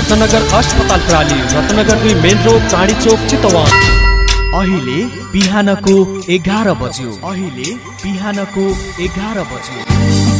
रत्नगर अस्पताल प्राली रत्नगर दुई मेन रोड चाँडी चोक चितवन। अहिले बिहानको एघार बज्यो। अहिले बिहानको एघार बज्यो।